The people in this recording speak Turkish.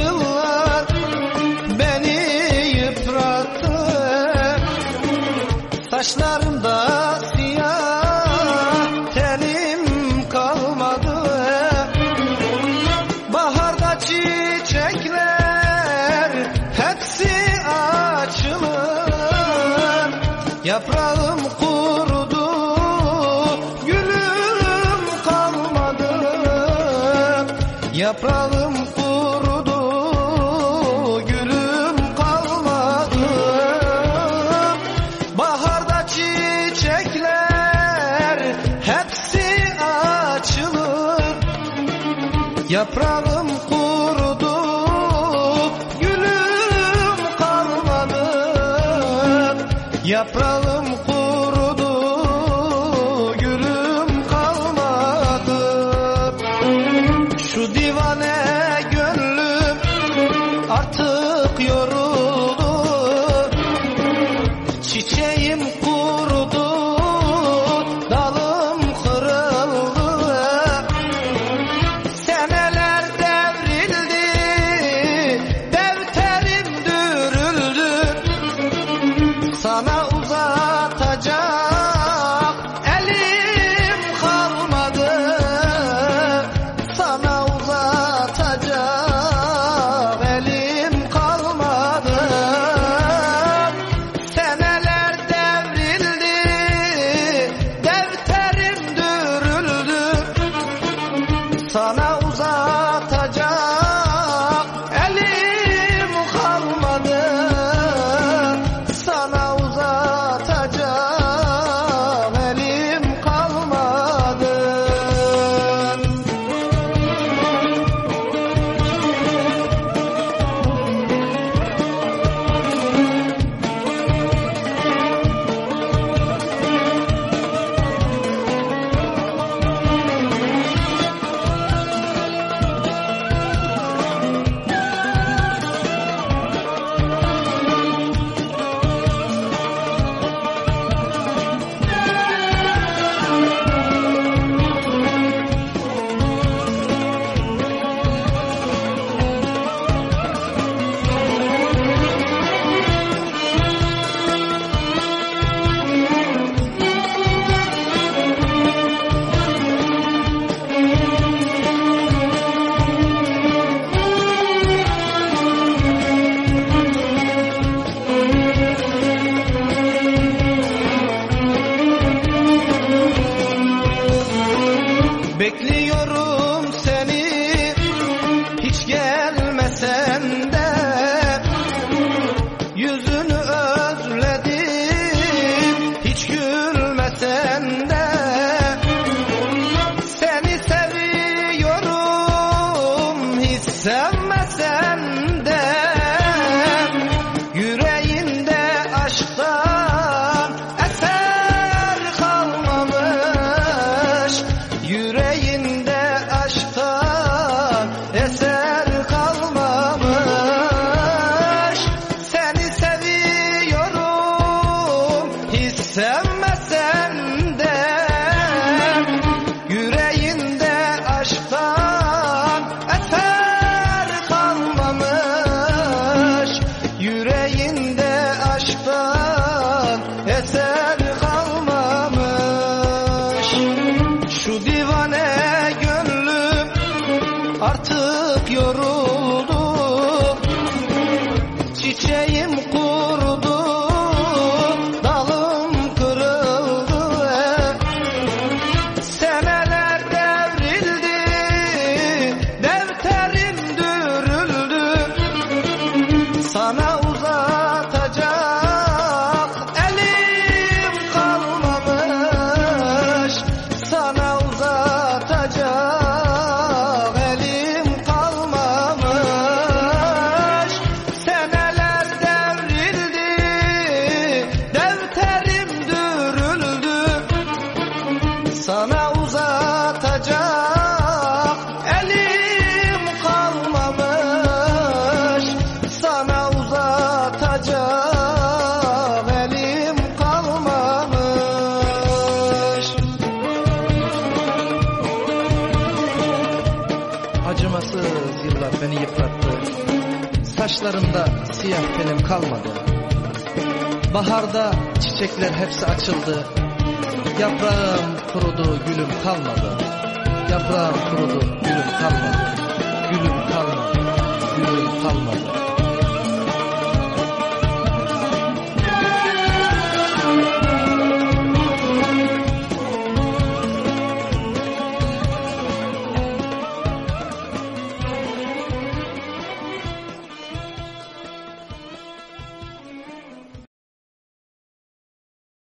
yıllar beni yıprattı. Saçlarımda siyah telim kalmadı. Baharda çiçekler hepsi açılır. Yaprağım kurudu gülüm kalmadı. Yaprağım Yaprağım kurudu Gülüm karlanır Yaprağım kurudu Solo Bekliyorum. your room. Yıllar beni yıprattı. Saçlarımda siyah telim kalmadı. Baharda çiçekler hepsi açıldı. Yaprağım kurudu gülüm kalmadı. Yaprağım kurudu